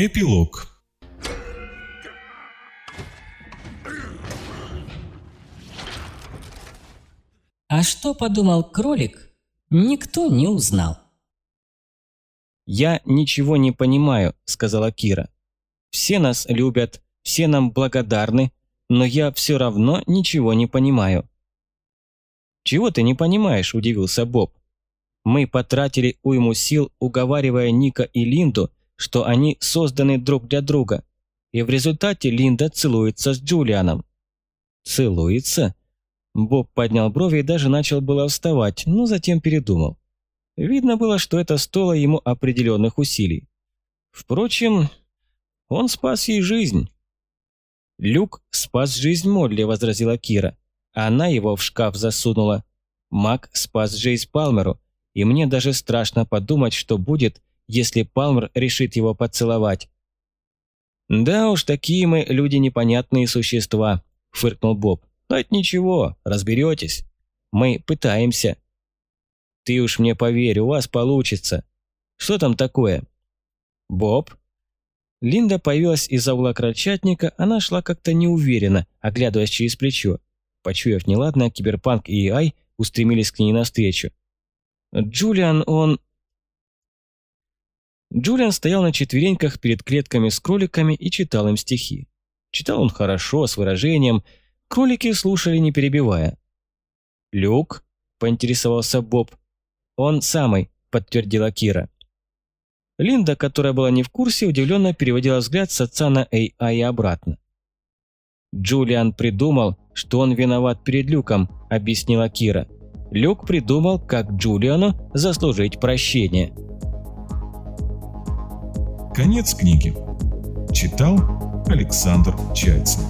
Эпилог А что подумал кролик, никто не узнал. «Я ничего не понимаю», – сказала Кира. «Все нас любят, все нам благодарны, но я все равно ничего не понимаю». «Чего ты не понимаешь?» – удивился Боб. «Мы потратили уйму сил, уговаривая Ника и Линду, что они созданы друг для друга, и в результате Линда целуется с Джулианом». «Целуется?» Боб поднял брови и даже начал было вставать, но затем передумал. Видно было, что это стоило ему определенных усилий. Впрочем, он спас ей жизнь. «Люк спас жизнь Молли», – возразила Кира. Она его в шкаф засунула. Мак спас жизнь Палмеру, и мне даже страшно подумать, что будет, если Палмер решит его поцеловать. «Да уж, такие мы люди непонятные существа», – фыркнул Боб. Но это ничего, разберетесь. Мы пытаемся. Ты уж мне поверь, у вас получится. Что там такое? Боб? Линда появилась из-за угла крольчатника, она шла как-то неуверенно, оглядываясь через плечо. Почуяв неладное, Киберпанк и Ай устремились к ней навстречу. Джулиан, он... Джулиан стоял на четвереньках перед клетками с кроликами и читал им стихи. Читал он хорошо, с выражением, Кролики слушали, не перебивая. «Люк?» – поинтересовался Боб. «Он самый», – подтвердила Кира. Линда, которая была не в курсе, удивленно переводила взгляд с отца на AI и обратно. «Джулиан придумал, что он виноват перед Люком», – объяснила Кира. «Люк придумал, как Джулиану заслужить прощение». Конец книги. Читал Александр Чайцев.